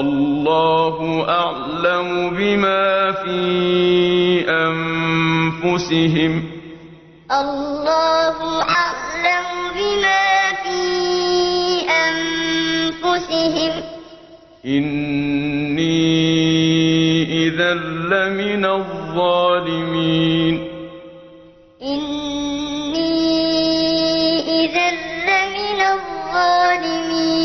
الله أعلم بما في أنفسهم. الله أعلم بما في أنفسهم. إني إذا لمن الظالمين. إني إذا لمن الظالمين.